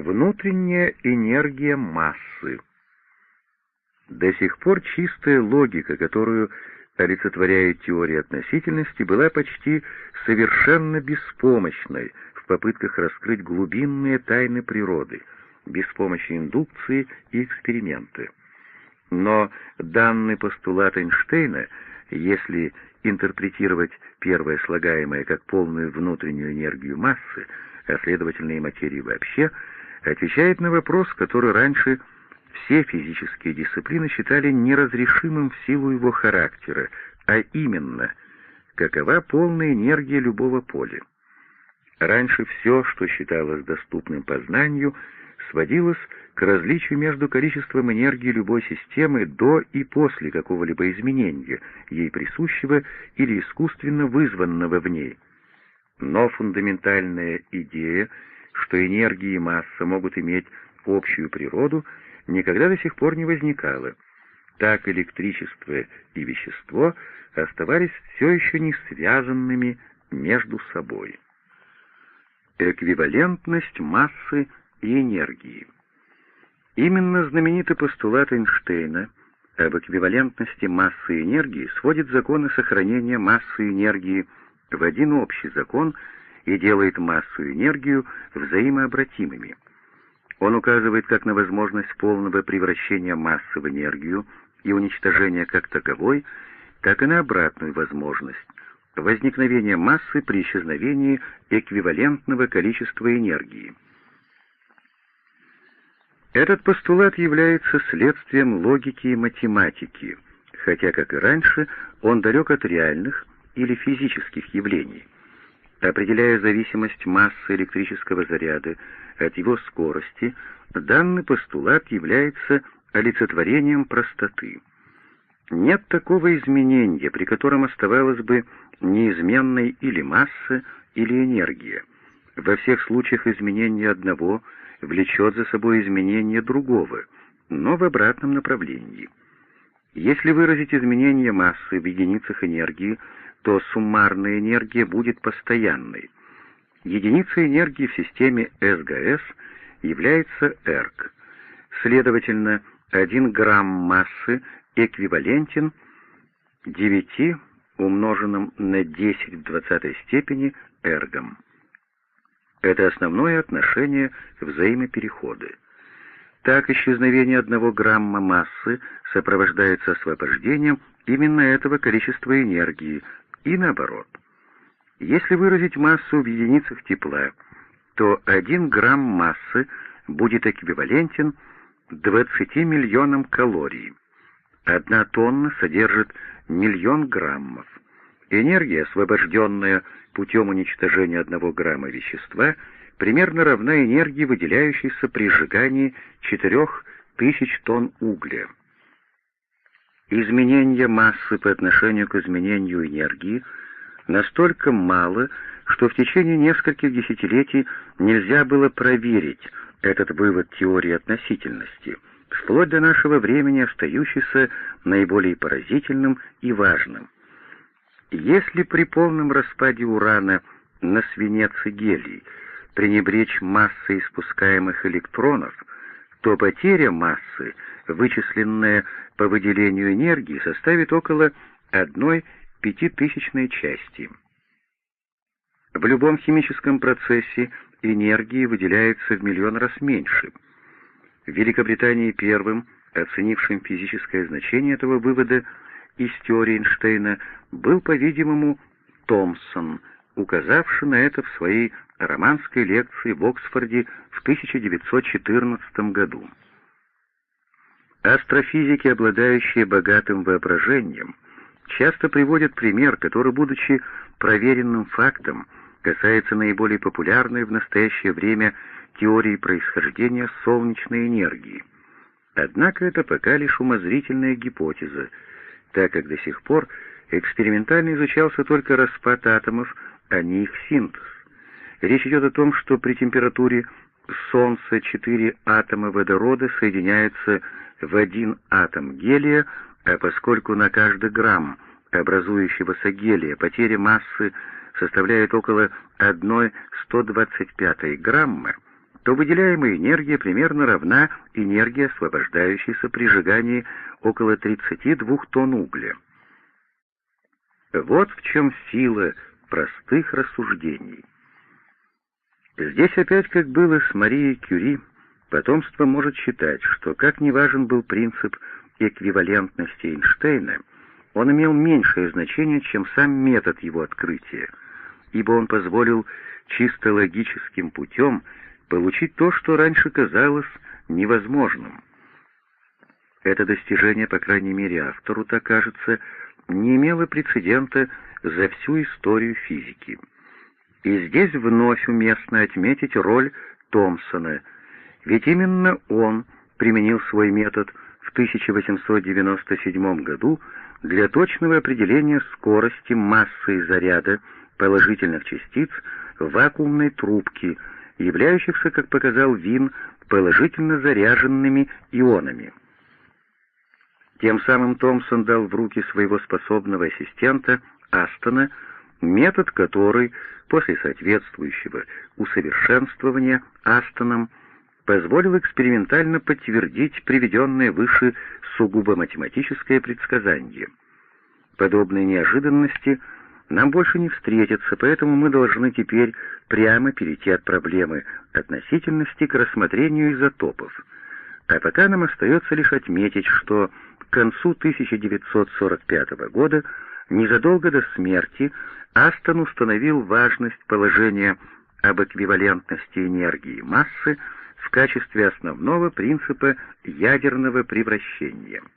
Внутренняя энергия массы. До сих пор чистая логика, которую олицетворяет теория относительности, была почти совершенно беспомощной в попытках раскрыть глубинные тайны природы, без помощи индукции и эксперимента. Но данный постулат Эйнштейна, если интерпретировать первое слагаемое как полную внутреннюю энергию массы, а следовательно и материи вообще, отвечает на вопрос, который раньше все физические дисциплины считали неразрешимым в силу его характера, а именно, какова полная энергия любого поля. Раньше все, что считалось доступным познанию, сводилось к различию между количеством энергии любой системы до и после какого-либо изменения, ей присущего или искусственно вызванного в ней. Но фундаментальная идея, что энергия и масса могут иметь общую природу, никогда до сих пор не возникала. Так электричество и вещество оставались все еще не связанными между собой. Эквивалентность массы и энергии. Именно знаменитый постулат Эйнштейна об эквивалентности массы и энергии сводит законы сохранения массы и энергии в один общий закон и делает массу и энергию взаимообратимыми. Он указывает как на возможность полного превращения массы в энергию и уничтожения как таковой, так и на обратную возможность возникновения массы при исчезновении эквивалентного количества энергии. Этот постулат является следствием логики и математики, хотя, как и раньше, он далек от реальных или физических явлений. Определяя зависимость массы электрического заряда от его скорости, данный постулат является олицетворением простоты. Нет такого изменения, при котором оставалась бы неизменной или масса, или энергия. Во всех случаях изменение одного влечет за собой изменение другого, но в обратном направлении. Если выразить изменение массы в единицах энергии, то суммарная энергия будет постоянной. Единицей энергии в системе СГС является эрк. Следовательно, 1 грамм массы эквивалентен 9 умноженным на 10 в 20 степени эргом. Это основное отношение взаимоперехода. Так исчезновение одного грамма массы сопровождается освобождением именно этого количества энергии, и наоборот. Если выразить массу в единицах тепла, то 1 грамм массы будет эквивалентен 20 миллионам калорий. Одна тонна содержит миллион граммов. Энергия, освобожденная путем уничтожения одного грамма вещества, примерно равна энергии, выделяющейся при сжигании 4000 тонн угля. Изменение массы по отношению к изменению энергии настолько мало, что в течение нескольких десятилетий нельзя было проверить этот вывод теории относительности, вплоть до нашего времени остающийся наиболее поразительным и важным. Если при полном распаде урана на свинец и гелий пренебречь массой испускаемых электронов, то потеря массы, вычисленная по выделению энергии составит около одной пятитысячной части. В любом химическом процессе энергии выделяется в миллион раз меньше. В Великобритании первым, оценившим физическое значение этого вывода из теории Эйнштейна, был, по-видимому, Томпсон, указавший на это в своей романской лекции в Оксфорде в 1914 году. Астрофизики, обладающие богатым воображением, часто приводят пример, который, будучи проверенным фактом, касается наиболее популярной в настоящее время теории происхождения солнечной энергии. Однако это пока лишь умозрительная гипотеза, так как до сих пор экспериментально изучался только распад атомов, а не их синтез. Речь идет о том, что при температуре Солнца четыре атома водорода соединяются в один атом гелия, а поскольку на каждый грамм образующегося гелия потеря массы составляет около 1,125 грамма, то выделяемая энергия примерно равна энергии, освобождающейся при сжигании около 32 тонн угля. Вот в чем сила простых рассуждений. Здесь опять, как было с Марией Кюри, потомство может считать, что как не важен был принцип эквивалентности Эйнштейна, он имел меньшее значение, чем сам метод его открытия, ибо он позволил чисто логическим путем получить то, что раньше казалось невозможным. Это достижение, по крайней мере автору так кажется, не имело прецедента за всю историю физики. И здесь вновь уместно отметить роль Томпсона, ведь именно он применил свой метод в 1897 году для точного определения скорости массы заряда положительных частиц в вакуумной трубке, являющихся, как показал Вин, положительно заряженными ионами. Тем самым Томпсон дал в руки своего способного ассистента Астона метод, который после соответствующего усовершенствования Астоном позволил экспериментально подтвердить приведенное выше сугубо математическое предсказание. Подобные неожиданности нам больше не встретятся, поэтому мы должны теперь прямо перейти от проблемы относительности к рассмотрению изотопов. А пока нам остается лишь отметить, что к концу 1945 года, незадолго до смерти, Астон установил важность положения об эквивалентности энергии и массы качестве основного принципа ядерного превращения –